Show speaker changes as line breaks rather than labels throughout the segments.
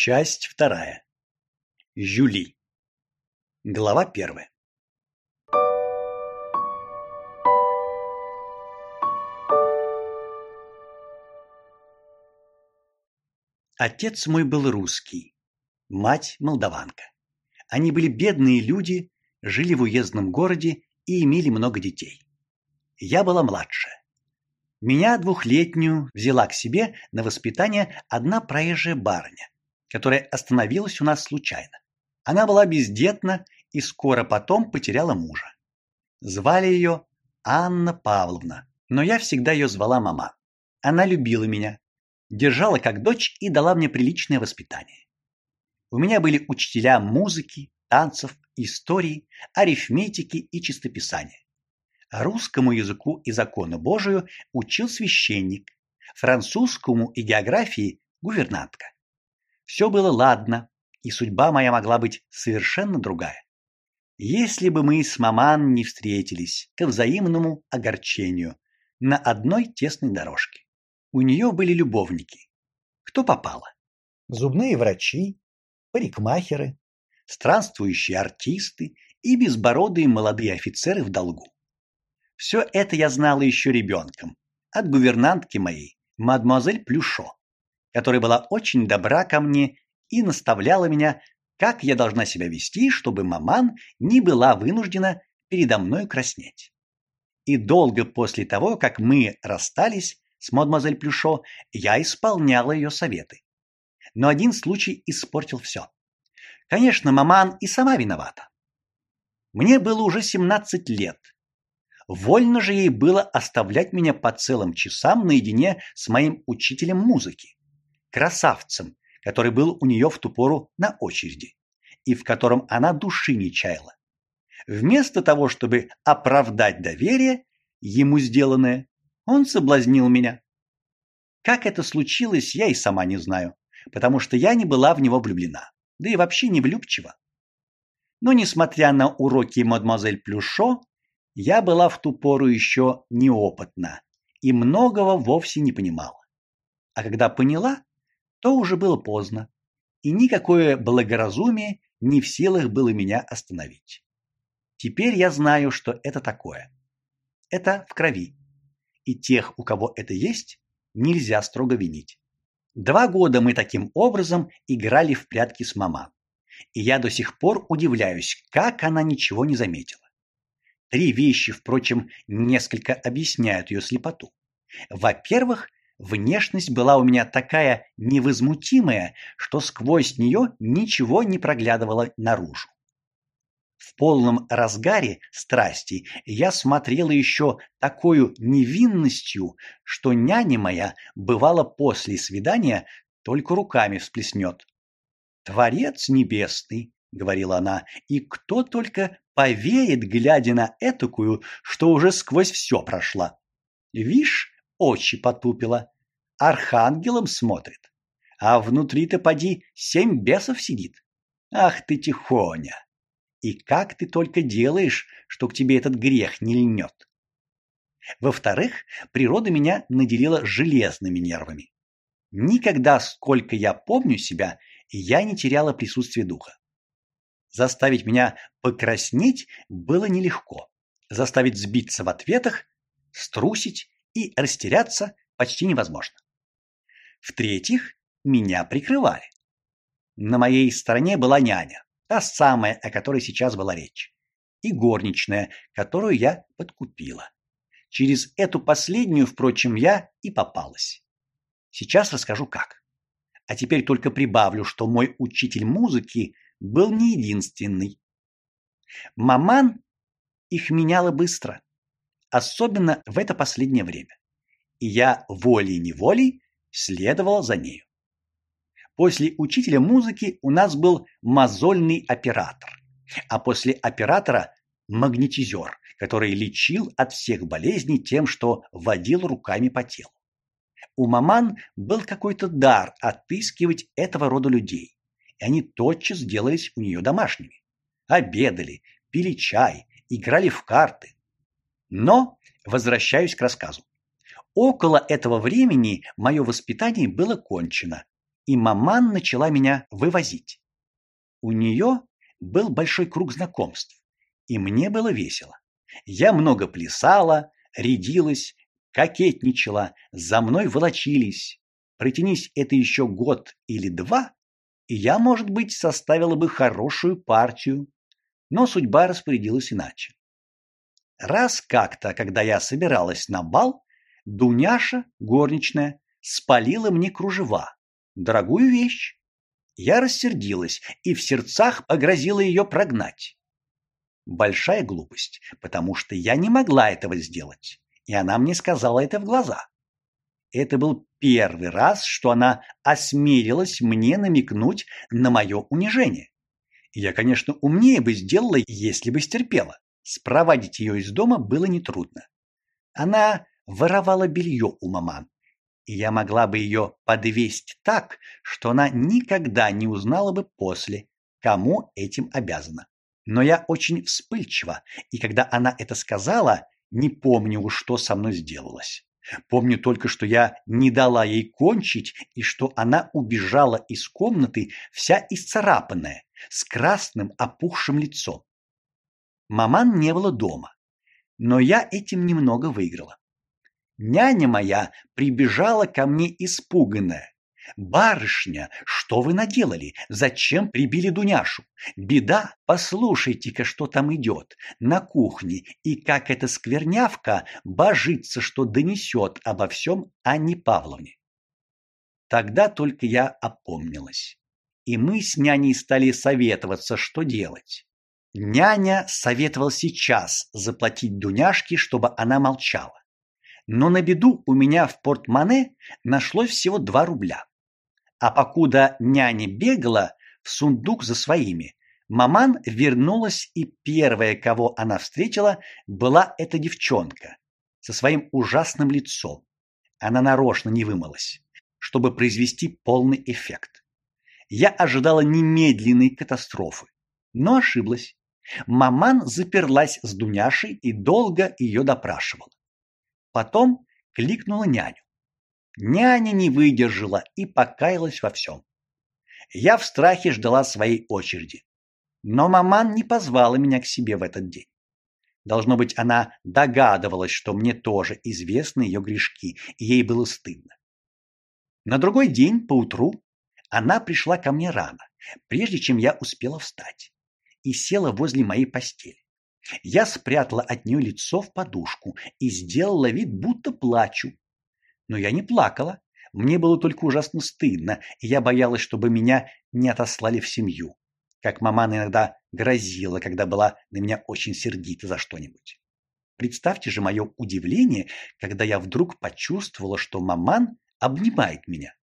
Часть вторая. Жюли. Глава первая. Отец мой был русский, мать молдаванка. Они были бедные люди, жили в уездном городе и имели много детей. Я была младшая. Меня двухлетнюю взяла к себе на воспитание одна проезжая барыня, которая остановилась у нас случайно. Она была бездетна и скоро потом потеряла мужа. Звали ее Анна Павловна, но я всегда ее звала мама. Она любила меня, держала как дочь и дала мне приличное воспитание. У меня были учителя музыки, танцев, истории, арифметики и чистописания. Русскому языку и закону Божию учил священник, французскому и географии гувернантка. Все было ладно, и судьба моя могла быть совершенно другая. Если бы мы с маман не встретились к взаимному огорчению на одной тесной дорожке. У нее были любовники. Кто попало? Зубные врачи, парикмахеры, странствующие артисты и безбородые молодые офицеры в долгу. Все это я знала еще ребенком от гувернантки моей, мадемуазель Плюшо, которая была очень добра ко мне и наставляла меня, как я должна себя вести, чтобы маман не была вынуждена передо мной краснеть. И долго после того, как мы расстались с мадемуазель Плюшо, я исполняла ее советы. Но один случай испортил все. Конечно, маман и сама виновата. Мне было уже 17 лет, Вольно же ей было оставлять меня по целым часам наедине с моим учителем музыки, красавцем, который был у нее в ту пору на очереди и в котором она души не чаяла. Вместо того, чтобы оправдать доверие ему сделанное, он соблазнил меня. Как это случилось, я и сама не знаю, потому что я не была в него влюблена, да и вообще не влюбчива. Но несмотря на уроки мадемуазель Плюшо, я была в ту пору еще неопытна и многого вовсе не понимала. А когда поняла, то уже было поздно, и никакое благоразумие не в силах было меня остановить. Теперь я знаю, что это такое. Это в крови. И тех, у кого это есть, нельзя строго винить. Два года мы таким образом играли в прятки с мамой. И я до сих пор удивляюсь, как она ничего не заметила. Три вещи, впрочем, несколько объясняют ее слепоту. Во-первых, внешность была у меня такая невозмутимая, что сквозь нее ничего не проглядывало наружу. В полном разгаре страсти я смотрела еще такой невинностью, что няня моя бывала после свидания только руками всплеснет. Творец небесный, говорила она, и кто только поверит, глядя на этакую, что уже сквозь все прошла. Вишь, очи потупила, архангелом смотрит, а внутри-то поди семь бесов сидит. Ах ты тихоня! И как ты только делаешь, что к тебе этот грех не льнет? Во-вторых, природа меня наделила железными нервами. Никогда, сколько я помню себя, я не теряла присутствие духа. Заставить меня покраснеть было нелегко. Заставить сбиться в ответах, струсить и растеряться почти невозможно. В-третьих, меня прикрывали. На моей стороне была няня, та самая, о которой сейчас была речь, и горничная, которую я подкупила. Через эту последнюю, впрочем, я и попалась. Сейчас расскажу как. А теперь только прибавлю, что мой учитель музыки был не единственный. Маман их меняла быстро, особенно в это последнее время. И я волей-неволей следовала за нею. После учителя музыки у нас был мозольный оператор, а после оператора магнетизер, который лечил от всех болезней тем, что водил руками по телу. У маман был какой-то дар отыскивать этого рода людей и они тотчас сделались у нее домашними. Обедали, пили чай, играли в карты. Но возвращаюсь к рассказу. Около этого времени мое воспитание было кончено, и маман начала меня вывозить. У нее был большой круг знакомств, и мне было весело. Я много плясала, рядилась, кокетничала, за мной волочились. Протянись это еще год или два, и я, может быть, составила бы хорошую партию. Но судьба распорядилась иначе. Раз как-то, когда я собиралась на бал, Дуняша, горничная, спалила мне кружева, дорогую вещь. Я рассердилась и в сердцах погрозила ее прогнать. Большая глупость, потому что я не могла этого сделать, и она мне сказала это в глаза. Это был первый раз, что она осмелилась мне намекнуть на мое унижение. Я, конечно, умнее бы сделала, если бы стерпела. Спровадить ее из дома было нетрудно. Она воровала белье у маман, и я могла бы ее подвесить так, что она никогда не узнала бы после, кому этим обязана. Но я очень вспыльчива, и когда она это сказала, не помню, что со мной сделалось. Помню только, что я не дала ей кончить, и что она убежала из комнаты вся исцарапанная, с красным опухшим лицом. Маман не было дома, но я этим немного выиграла. Няня моя прибежала ко мне испуганная. Барышня, что вы наделали? Зачем прибили Дуняшу? Беда, послушайте-ка, что там идет на кухне, и как эта сквернявка божится, что донесет обо всем Анне Павловне. Тогда только я опомнилась, и мы с няней стали советоваться, что делать. Няня советовал сейчас заплатить Дуняшке, чтобы она молчала. Но на беду у меня в портмоне нашлось всего два рубля. А покуда няня бегала в сундук за своими, маман вернулась, и первая, кого она встретила, была эта девчонка со своим ужасным лицом. Она нарочно не вымылась, чтобы произвести полный эффект. Я ожидала немедленной катастрофы, но ошиблась. Маман заперлась с Дуняшей и долго ее допрашивала. Потом кликнула няню. Няня не выдержала и покаялась во всем. Я в страхе ждала своей очереди. Но маман не позвала меня к себе в этот день. Должно быть, она догадывалась, что мне тоже известны ее грешки, и ей было стыдно. На другой день поутру она пришла ко мне рано, прежде чем я успела встать, и села возле моей постели. Я спрятала от нее лицо в подушку и сделала вид, будто плачу, но я не плакала. Мне было только ужасно стыдно, и я боялась, чтобы меня не отослали в семью, как маман иногда грозила, когда была на меня очень сердита за что-нибудь. Представьте же мое удивление, когда я вдруг почувствовала, что маман обнимает меня.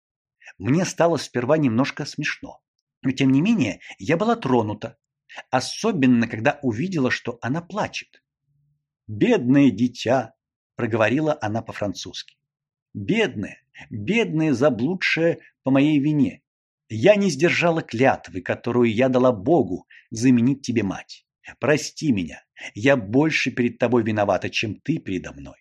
Мне стало сперва немножко смешно, но тем не менее я была тронута, особенно когда увидела, что она плачет. Бедное дитя, проговорила она по-французски. Бедная, бедная заблудшая по моей вине. Я не сдержала клятвы, которую я дала Богу заменить тебе мать. Прости меня. Я больше перед тобой виновата, чем ты передо мной.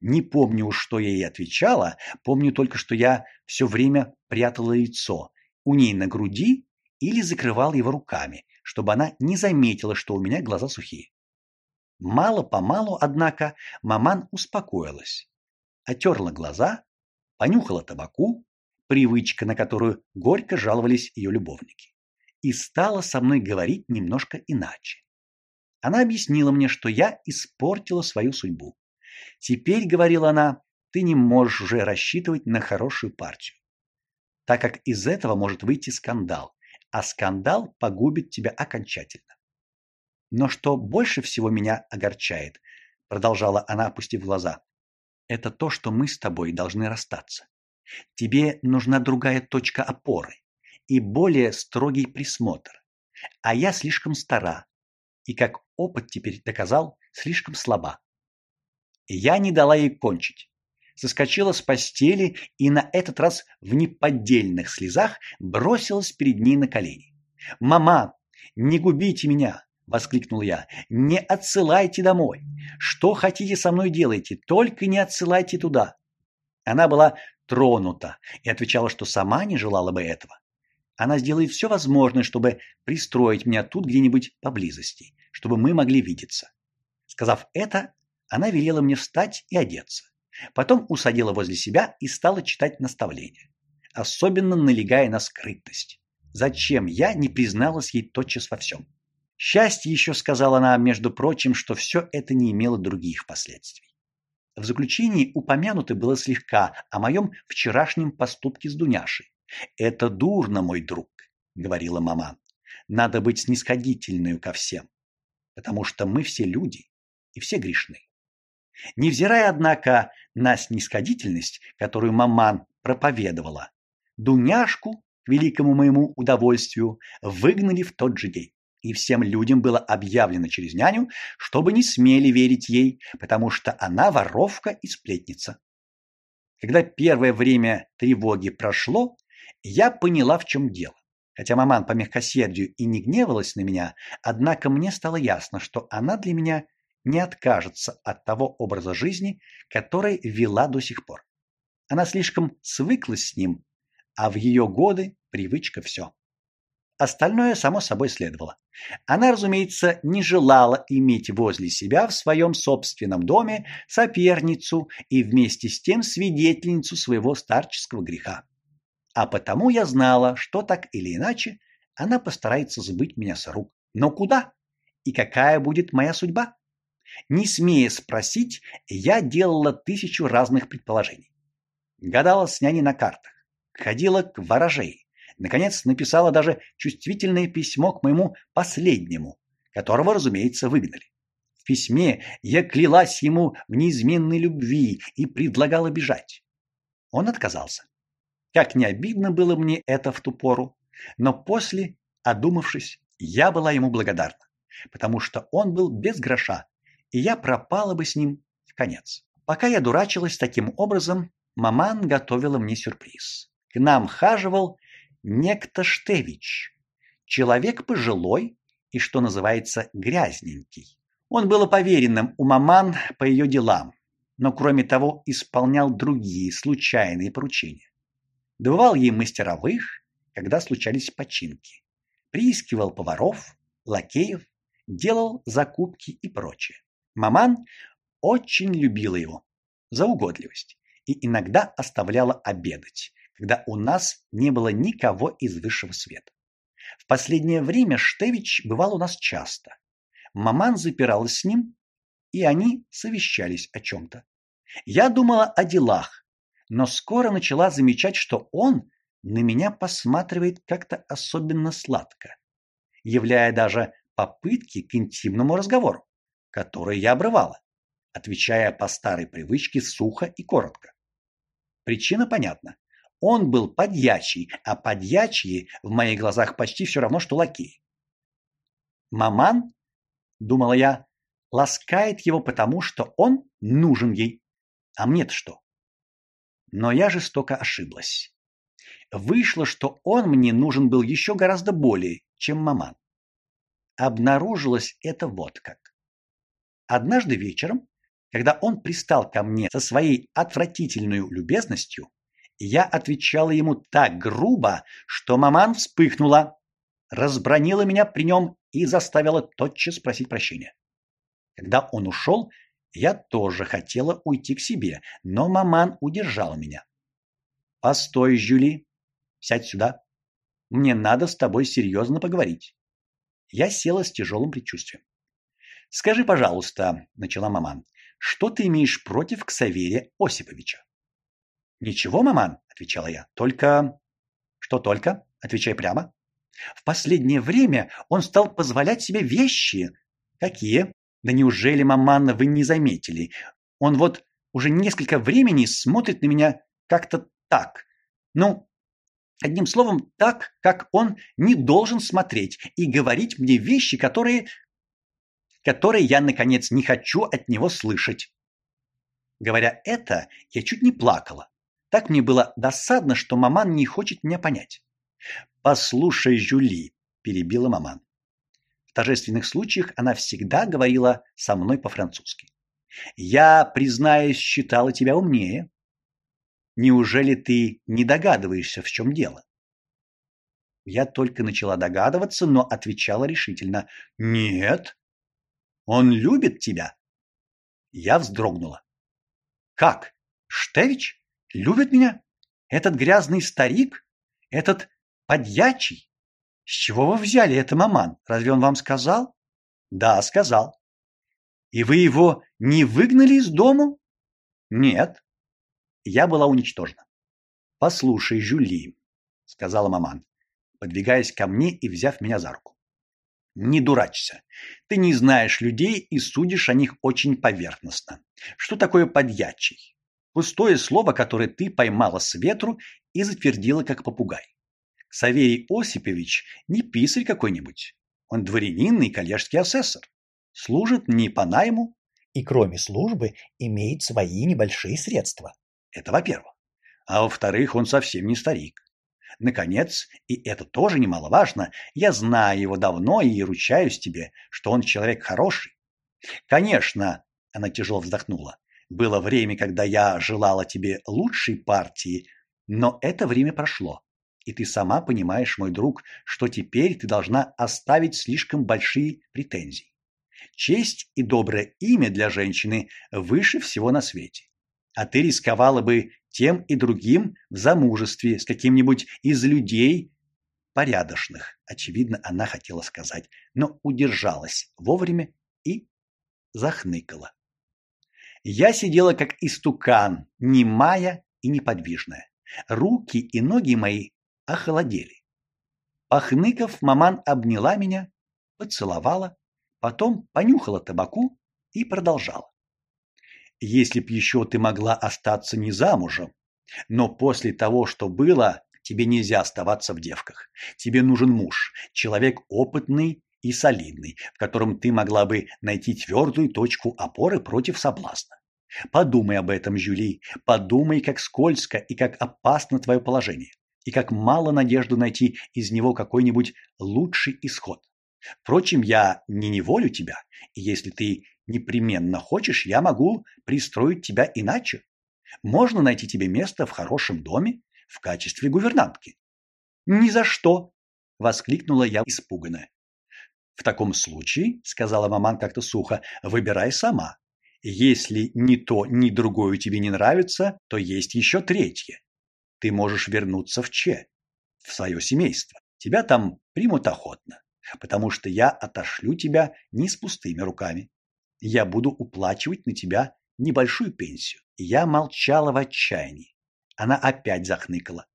Не помню, что я ей отвечала, помню только, что я все время прятала лицо у ней на груди или закрывала его руками, чтобы она не заметила, что у меня глаза сухие. Мало-помалу, однако, маман успокоилась отерла глаза, понюхала табаку, привычка, на которую горько жаловались ее любовники, и стала со мной говорить немножко иначе. Она объяснила мне, что я испортила свою судьбу. Теперь, говорила она, ты не можешь уже рассчитывать на хорошую партию, так как из этого может выйти скандал, а скандал погубит тебя окончательно. Но что больше всего меня огорчает, продолжала она, опустив глаза, это то, что мы с тобой должны расстаться. Тебе нужна другая точка опоры и более строгий присмотр. А я слишком стара и, как опыт теперь доказал, слишком слаба. Я не дала ей кончить. Соскочила с постели и на этот раз в неподдельных слезах бросилась перед ней на колени. «Мама, не губите меня! воскликнул я. Не отсылайте домой. Что хотите со мной делайте, только не отсылайте туда. Она была тронута и отвечала, что сама не желала бы этого. Она сделает все возможное, чтобы пристроить меня тут где-нибудь поблизости, чтобы мы могли видеться. Сказав это, она велела мне встать и одеться. Потом усадила возле себя и стала читать наставления, особенно налегая на скрытность. Зачем я не призналась ей тотчас во всем? Счастье еще сказала она, между прочим, что все это не имело других последствий. В заключении упомянуто было слегка о моем вчерашнем поступке с Дуняшей. Это дурно, мой друг, говорила мама. Надо быть снисходительной ко всем, потому что мы все люди и все грешны. Невзирая однако на снисходительность, которую маман проповедовала, Дуняшку, к великому моему удовольствию, выгнали в тот же день. И всем людям было объявлено через няню, чтобы не смели верить ей, потому что она воровка и сплетница. Когда первое время тревоги прошло, я поняла, в чем дело. Хотя маман по мягкосердию и не гневалась на меня, однако мне стало ясно, что она для меня не откажется от того образа жизни, который вела до сих пор. Она слишком свыклась с ним, а в ее годы привычка все. Остальное само собой следовало. Она, разумеется, не желала иметь возле себя в своем собственном доме соперницу и вместе с тем свидетельницу своего старческого греха. А потому я знала, что так или иначе она постарается сбыть меня с рук. Но куда? И какая будет моя судьба? Не смея спросить, я делала тысячу разных предположений. Гадала с няней на картах, ходила к ворожей, наконец написала даже чувствительное письмо к моему последнему, которого, разумеется, выгнали. В письме я клялась ему в неизменной любви и предлагала бежать. Он отказался. Как не обидно было мне это в ту пору, но после, одумавшись, я была ему благодарна, потому что он был без гроша, и я пропала бы с ним в конец. Пока я дурачилась таким образом, маман готовила мне сюрприз. К нам хаживал некто Штевич, человек пожилой и, что называется, грязненький. Он был поверенным у маман по ее делам, но кроме того исполнял другие случайные поручения давал ей мастеровых, когда случались починки, приискивал поваров, лакеев, делал закупки и прочее. Маман очень любила его за угодливость и иногда оставляла обедать, когда у нас не было никого из высшего света. В последнее время Штевич бывал у нас часто. Маман запиралась с ним, и они совещались о чем то Я думала о делах, но скоро начала замечать, что он на меня посматривает как-то особенно сладко, являя даже попытки к интимному разговору, которые я обрывала, отвечая по старой привычке сухо и коротко. Причина понятна. Он был подьячий, а подьячие в моих глазах почти все равно что лакеи. Маман, думала я, ласкает его потому, что он нужен ей. А мне-то что? Но я жестоко ошиблась. Вышло, что он мне нужен был еще гораздо более, чем маман. Обнаружилось это вот как. Однажды вечером, когда он пристал ко мне со своей отвратительной любезностью, я отвечала ему так грубо, что маман вспыхнула, разбронила меня при нем и заставила тотчас спросить прощения. Когда он ушел, я тоже хотела уйти к себе, но маман удержал меня. Постой, Жюли, сядь сюда. Мне надо с тобой серьезно поговорить. Я села с тяжелым предчувствием. Скажи, пожалуйста, начала маман. Что ты имеешь против Ксаверия Осиповича? Ничего, маман, отвечала я. Только Что только? Отвечай прямо. В последнее время он стал позволять себе вещи. Какие? Да неужели, маманна, вы не заметили? Он вот уже несколько времени смотрит на меня как-то так. Ну, одним словом, так, как он не должен смотреть и говорить мне вещи, которые которые я наконец не хочу от него слышать. Говоря это, я чуть не плакала. Так мне было досадно, что маман не хочет меня понять. Послушай, Жюли, перебила маман. В торжественных случаях она всегда говорила со мной по-французски. Я, признаюсь, считала тебя умнее. Неужели ты не догадываешься, в чем дело? Я только начала догадываться, но отвечала решительно: "Нет. Он любит тебя". Я вздрогнула. Как? Штевич любит меня? Этот грязный старик? Этот подьячий? С чего вы взяли это, маман? Разве он вам сказал? Да, сказал. И вы его не выгнали из дому? Нет. Я была уничтожена. Послушай, Жюли, сказала маман, подвигаясь ко мне и взяв меня за руку. Не дурачься. Ты не знаешь людей и судишь о них очень поверхностно. Что такое подьячий? Пустое слово, которое ты поймала с ветру и затвердила как попугай. Савелий Осипович не писарь какой-нибудь. Он дворянин и коллежский асессор. Служит не по найму.
И кроме службы имеет свои небольшие средства.
Это во-первых. А во-вторых, он совсем не старик. Наконец, и это тоже немаловажно, я знаю его давно и ручаюсь тебе, что он человек хороший. Конечно, она тяжело вздохнула. Было время, когда я желала тебе лучшей партии, но это время прошло. И ты сама понимаешь, мой друг, что теперь ты должна оставить слишком большие претензии. Честь и доброе имя для женщины выше всего на свете. А ты рисковала бы тем и другим в замужестве с каким-нибудь из людей порядочных. Очевидно, она хотела сказать, но удержалась вовремя и захныкала. Я сидела как истукан, немая и неподвижная. Руки и ноги мои охолодели. Похныков, маман обняла меня, поцеловала, потом понюхала табаку и продолжала. Если б еще ты могла остаться не замужем, но после того, что было, тебе нельзя оставаться в девках. Тебе нужен муж, человек опытный и солидный, в котором ты могла бы найти твердую точку опоры против соблазна. Подумай об этом, Жюли, подумай, как скользко и как опасно твое положение и как мало надежду найти из него какой-нибудь лучший исход. Впрочем, я не неволю тебя, и если ты непременно хочешь, я могу пристроить тебя иначе. Можно найти тебе место в хорошем доме в качестве гувернантки. Ни за что, воскликнула я испуганная. В таком случае, сказала маман как-то сухо, выбирай сама. Если ни то, ни другое тебе не нравится, то есть еще третье ты можешь вернуться в Че, в свое семейство. Тебя там примут охотно, потому что я отошлю тебя не с пустыми руками. Я буду уплачивать на тебя небольшую пенсию. Я молчала в отчаянии. Она опять захныкала.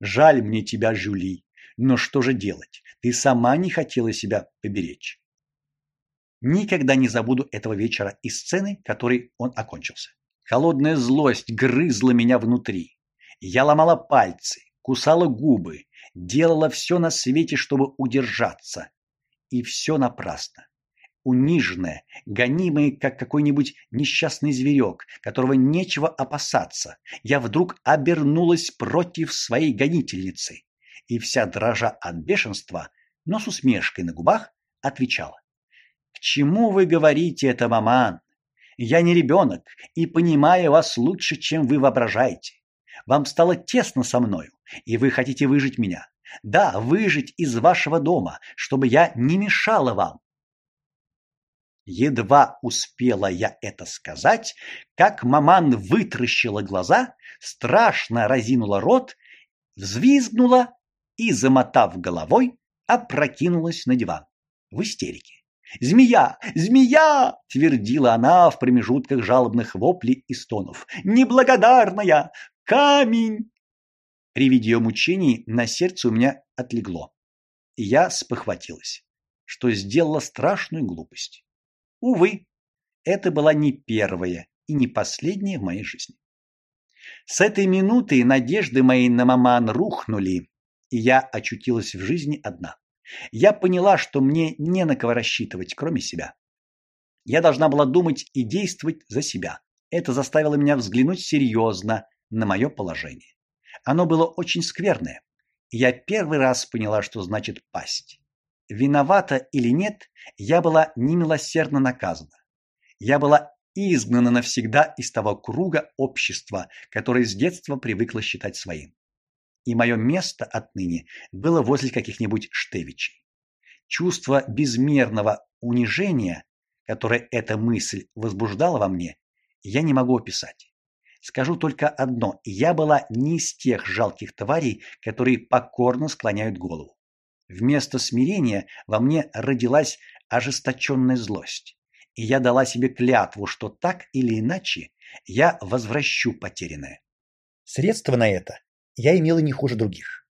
Жаль мне тебя, Жюли, но что же делать? Ты сама не хотела себя поберечь. Никогда не забуду этого вечера и сцены, которой он окончился. Холодная злость грызла меня внутри. Я ломала пальцы, кусала губы, делала все на свете, чтобы удержаться. И все напрасно. Униженная, гонимая, как какой-нибудь несчастный зверек, которого нечего опасаться, я вдруг обернулась против своей гонительницы и вся дрожа от бешенства, но с усмешкой на губах отвечала: "К чему вы говорите это, маман? Я не ребенок и понимаю вас лучше, чем вы воображаете. Вам стало тесно со мною, и вы хотите выжить меня. Да, выжить из вашего дома, чтобы я не мешала вам. Едва успела я это сказать, как маман вытращила глаза, страшно разинула рот, взвизгнула и, замотав головой, опрокинулась на диван в истерике. «Змея! Змея!» — твердила она в промежутках жалобных воплей и стонов. «Неблагодарная! Камень!» При виде ее мучений на сердце у меня отлегло. И я спохватилась, что сделала страшную глупость. Увы, это была не первая и не последняя в моей жизни. С этой минуты надежды мои на маман рухнули, и я очутилась в жизни одна. Я поняла, что мне не на кого рассчитывать, кроме себя. Я должна была думать и действовать за себя. Это заставило меня взглянуть серьезно на мое положение. Оно было очень скверное. И я первый раз поняла, что значит пасть. Виновата или нет, я была немилосердно наказана. Я была изгнана навсегда из того круга общества, которое с детства привыкла считать своим. И мое место отныне было возле каких-нибудь штевичей. Чувство безмерного унижения, которое эта мысль возбуждала во мне, я не могу описать. Скажу только одно: я была не из тех жалких тварей, которые покорно склоняют голову. Вместо смирения во мне родилась ожесточенная злость. И я дала себе клятву, что так или иначе я возвращу потерянное.
Средства на это я имела не хуже других.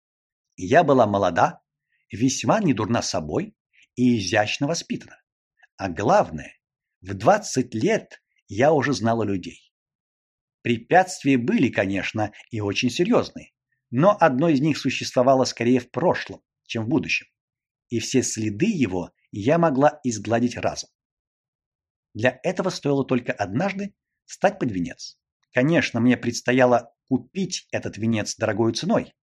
Я была молода, весьма недурна собой и изящно воспитана. А главное, в двадцать лет я уже знала людей. Препятствия были, конечно, и очень серьезные, но одно из них существовало скорее в прошлом, чем в будущем. И все следы его я могла изгладить разом. Для этого стоило только однажды стать под венец. Конечно, мне предстояло купить этот венец дорогой ценой.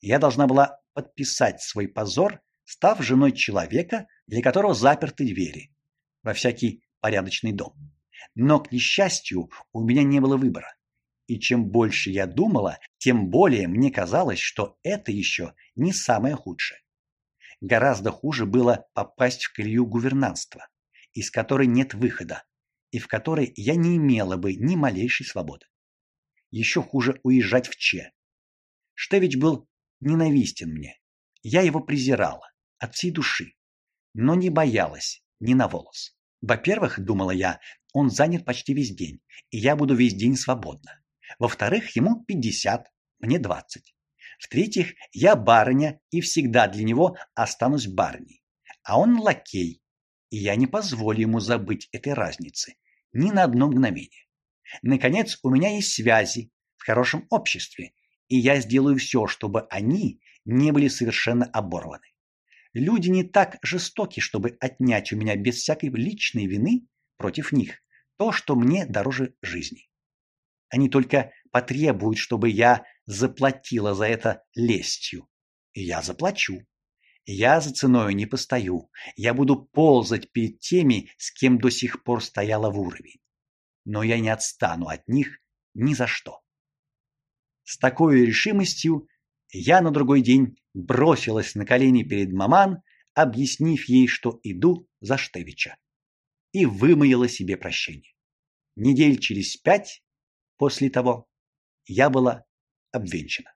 Я должна была подписать свой позор, став женой человека, для которого заперты двери во всякий порядочный дом. Но к несчастью, у меня не было выбора. И чем больше я думала, тем более мне казалось, что это еще не самое худшее. Гораздо хуже было попасть в колею гувернантства, из которой нет выхода, и в которой я не имела бы ни малейшей свободы. Еще хуже уезжать в Че. Штевич был ненавистен мне. Я его презирала от всей души, но не боялась ни на волос. Во-первых, думала я, он занят почти весь день, и я буду весь день свободна. Во-вторых, ему 50, мне 20. В-третьих, я барыня и всегда для него останусь барыней. А он лакей, и я не позволю ему забыть этой разницы ни на одно мгновение. Наконец, у меня есть связи в хорошем обществе, и я сделаю все, чтобы они не были совершенно оборваны. Люди не так жестоки, чтобы отнять у меня без всякой личной вины против них то, что мне дороже жизни. Они только потребуют, чтобы я заплатила за это лестью. Я заплачу. Я за ценою не постою. Я буду ползать перед теми, с кем до сих пор стояла в уровень. Но я не отстану от них ни за что. С такой решимостью я на другой день бросилась на колени перед маман, объяснив ей, что иду за Штевича, и вымолила себе прощение. Недель через пять после того я была обвенчана.